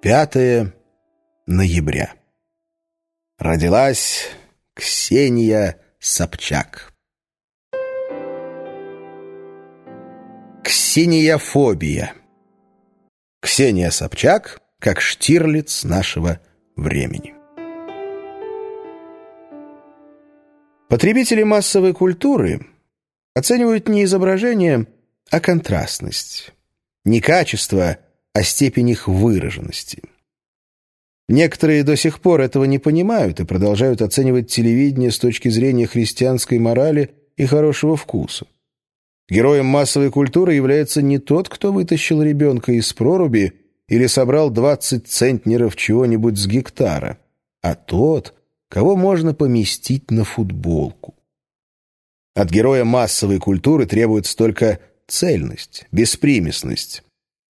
5 ноября. Родилась Ксения Собчак. Ксениофобия. Ксения Собчак как Штирлиц нашего времени. Потребители массовой культуры оценивают не изображение, а контрастность. Не качество, а степень их выраженности. Некоторые до сих пор этого не понимают и продолжают оценивать телевидение с точки зрения христианской морали и хорошего вкуса. Героем массовой культуры является не тот, кто вытащил ребенка из проруби или собрал 20 центнеров чего-нибудь с гектара, а тот, кого можно поместить на футболку. От героя массовой культуры требуется только цельность, беспримесность.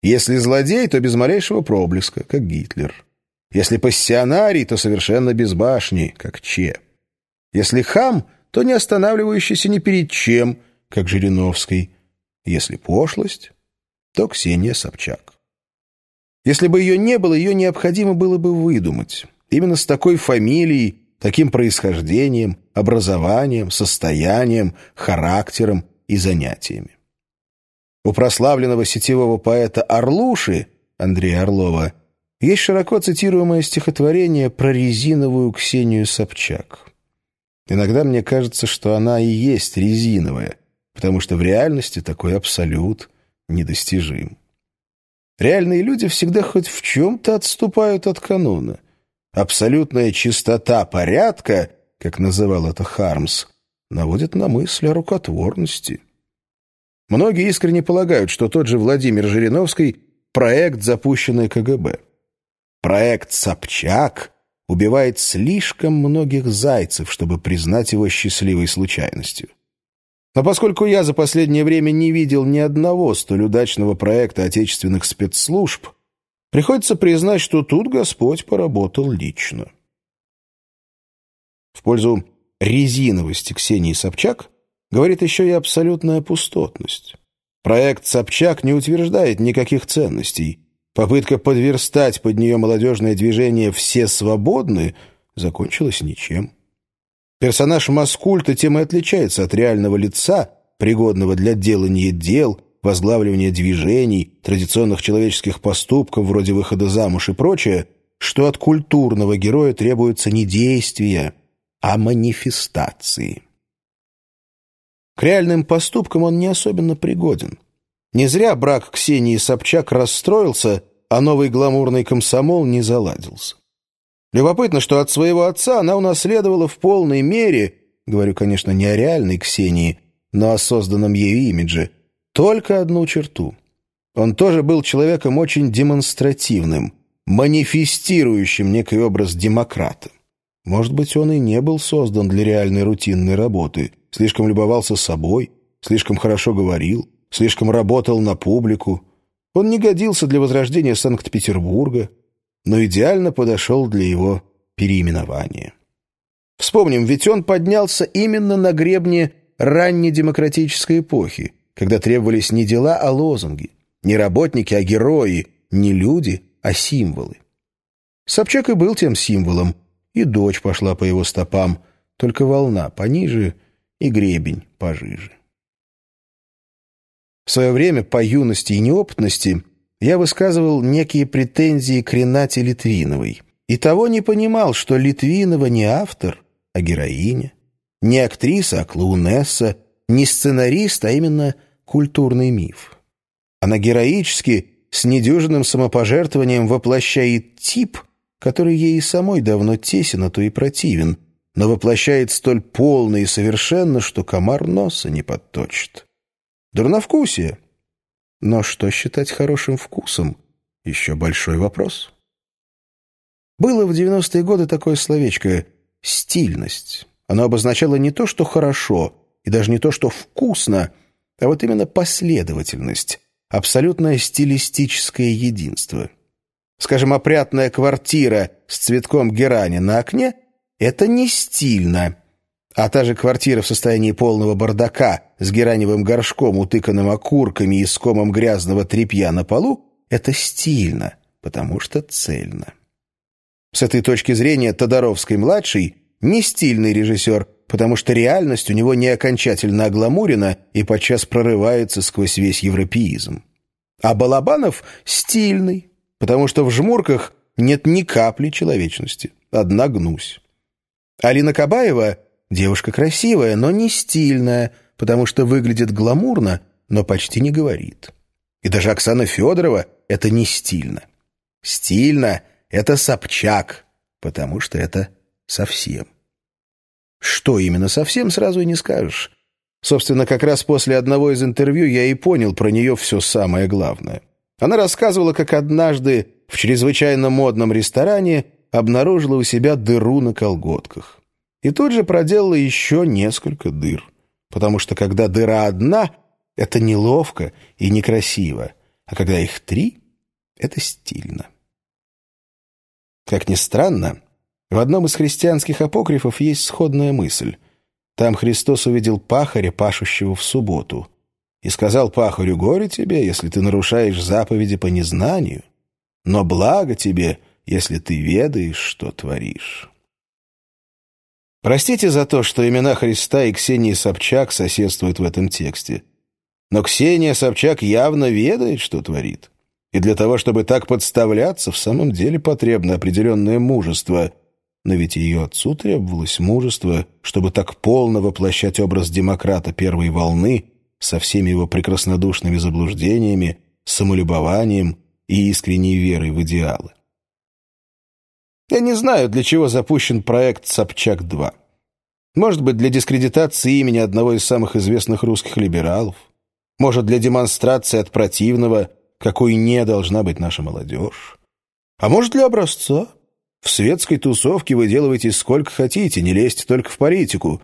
Если злодей, то без малейшего проблеска, как Гитлер. Если пассионарий, то совершенно без башни, как Че. Если хам, то не останавливающийся ни перед чем, как Жириновский. Если пошлость, то Ксения Собчак. Если бы ее не было, ее необходимо было бы выдумать. Именно с такой фамилией, таким происхождением, образованием, состоянием, характером и занятиями. У прославленного сетевого поэта Орлуши, Андрея Орлова, есть широко цитируемое стихотворение про резиновую Ксению Собчак. Иногда мне кажется, что она и есть резиновая, потому что в реальности такой абсолют недостижим. Реальные люди всегда хоть в чем-то отступают от канона. Абсолютная чистота порядка, как называл это Хармс, наводит на мысль о рукотворности. Многие искренне полагают, что тот же Владимир Жириновский – проект, запущенный КГБ. Проект «Собчак» убивает слишком многих зайцев, чтобы признать его счастливой случайностью. Но поскольку я за последнее время не видел ни одного столь удачного проекта отечественных спецслужб, приходится признать, что тут Господь поработал лично. В пользу резиновости Ксении Собчак говорит еще и абсолютная пустотность. Проект «Собчак» не утверждает никаких ценностей. Попытка подверстать под нее молодежное движение «Все свободны» закончилась ничем. Персонаж Маскульта тем и отличается от реального лица, пригодного для делания дел, возглавливания движений, традиционных человеческих поступков вроде выхода замуж и прочее, что от культурного героя требуется не действия, а манифестации. К реальным поступкам он не особенно пригоден. Не зря брак Ксении Собчак расстроился, а новый гламурный комсомол не заладился. Любопытно, что от своего отца она унаследовала в полной мере, говорю, конечно, не о реальной Ксении, но о созданном ею имидже, только одну черту. Он тоже был человеком очень демонстративным, манифестирующим некий образ демократа. Может быть, он и не был создан для реальной рутинной работы, слишком любовался собой, слишком хорошо говорил, слишком работал на публику. Он не годился для возрождения Санкт-Петербурга, но идеально подошел для его переименования. Вспомним, ведь он поднялся именно на гребне ранней демократической эпохи, когда требовались не дела, а лозунги, не работники, а герои, не люди, а символы. Собчак и был тем символом, и дочь пошла по его стопам, только волна пониже — и гребень пожиже. В свое время, по юности и неопытности, я высказывал некие претензии к Ренате Литвиновой. И того не понимал, что Литвинова не автор, а героиня, не актриса, а клоунесса, не сценарист, а именно культурный миф. Она героически, с недюжинным самопожертвованием воплощает тип, который ей и самой давно тесен, а то и противен – но воплощает столь полно и совершенно, что комар носа не подточит. Дурновкусие. Но что считать хорошим вкусом? Еще большой вопрос. Было в 90-е годы такое словечко «стильность». Оно обозначало не то, что хорошо, и даже не то, что вкусно, а вот именно последовательность, абсолютное стилистическое единство. Скажем, опрятная квартира с цветком герани на окне — это не стильно. А та же квартира в состоянии полного бардака с гераневым горшком, утыканным окурками и скомом грязного тряпья на полу — это стильно, потому что цельно. С этой точки зрения Тодоровский-младший не стильный режиссер, потому что реальность у него не окончательно огламурена и подчас прорывается сквозь весь европеизм. А Балабанов стильный, потому что в «Жмурках» нет ни капли человечности, одна гнусь. Алина Кабаева — девушка красивая, но не стильная, потому что выглядит гламурно, но почти не говорит. И даже Оксана Федорова — это не стильно. Стильно — это Собчак, потому что это совсем. Что именно совсем, сразу и не скажешь. Собственно, как раз после одного из интервью я и понял про нее все самое главное. Она рассказывала, как однажды в чрезвычайно модном ресторане обнаружила у себя дыру на колготках. И тут же проделала еще несколько дыр. Потому что когда дыра одна, это неловко и некрасиво, а когда их три, это стильно. Как ни странно, в одном из христианских апокрифов есть сходная мысль. Там Христос увидел пахаря, пашущего в субботу, и сказал пахарю, «Горе тебе, если ты нарушаешь заповеди по незнанию, но благо тебе, если ты ведаешь, что творишь». Простите за то, что имена Христа и Ксении Собчак соседствуют в этом тексте. Но Ксения Собчак явно ведает, что творит. И для того, чтобы так подставляться, в самом деле потребно определенное мужество – но ведь ее отцу требовалось мужество, чтобы так полно воплощать образ демократа первой волны со всеми его прекраснодушными заблуждениями, самолюбованием и искренней верой в идеалы. Я не знаю, для чего запущен проект «Собчак-2». Может быть, для дискредитации имени одного из самых известных русских либералов. Может, для демонстрации от противного, какой не должна быть наша молодежь. А может, для образца. В светской тусовке вы делаете сколько хотите, не лезьте только в политику.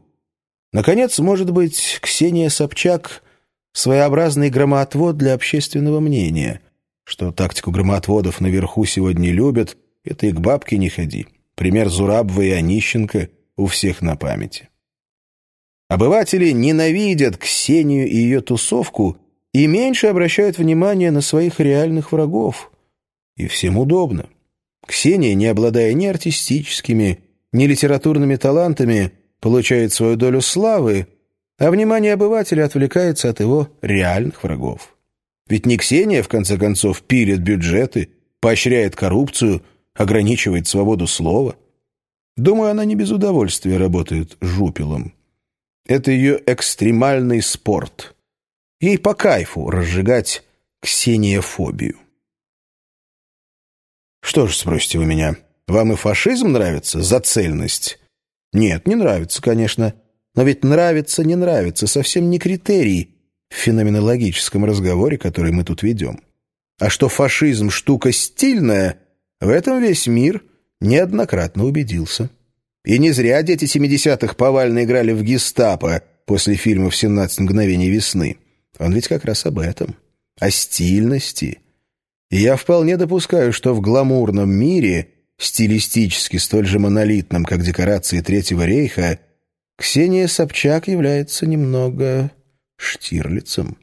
Наконец, может быть, Ксения Собчак — своеобразный громоотвод для общественного мнения. Что тактику громоотводов наверху сегодня любят, это и к бабке не ходи. Пример Зурабова и Онищенко у всех на памяти. Обыватели ненавидят Ксению и ее тусовку и меньше обращают внимание на своих реальных врагов. И всем удобно. Ксения, не обладая ни артистическими, ни литературными талантами, получает свою долю славы, а внимание обывателя отвлекается от его реальных врагов. Ведь не Ксения, в конце концов, пилит бюджеты, поощряет коррупцию, ограничивает свободу слова. Думаю, она не без удовольствия работает жупелом. Это ее экстремальный спорт. Ей по кайфу разжигать ксениофобию. Что ж, спросите вы меня, вам и фашизм нравится за цельность? Нет, не нравится, конечно. Но ведь нравится, не нравится совсем не критерий в феноменологическом разговоре, который мы тут ведем. А что фашизм штука стильная, в этом весь мир неоднократно убедился. И не зря дети 70-х повально играли в гестапо после фильмов «17 мгновений весны». Он ведь как раз об этом. О стильности и я вполне допускаю, что в гламурном мире, стилистически столь же монолитном, как декорации Третьего рейха, Ксения Собчак является немного Штирлицем.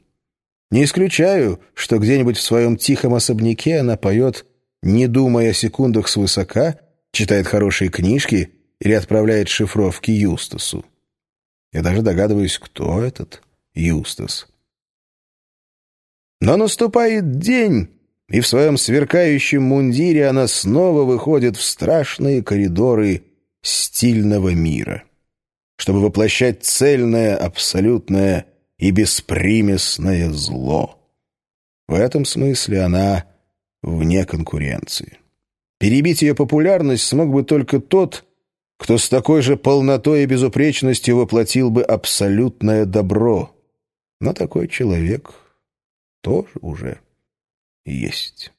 Не исключаю, что где-нибудь в своем тихом особняке она поет, не думая о секундах свысока, читает хорошие книжки или отправляет шифровки Юстасу. Я даже догадываюсь, кто этот Юстас. Но наступает день, и в своем сверкающем мундире она снова выходит в страшные коридоры стильного мира, чтобы воплощать цельное, абсолютное и беспримесное зло. В этом смысле она вне конкуренции. Перебить ее популярность смог бы только тот, кто с такой же полнотой и безупречностью воплотил бы абсолютное добро. Но такой человек тоже уже есть.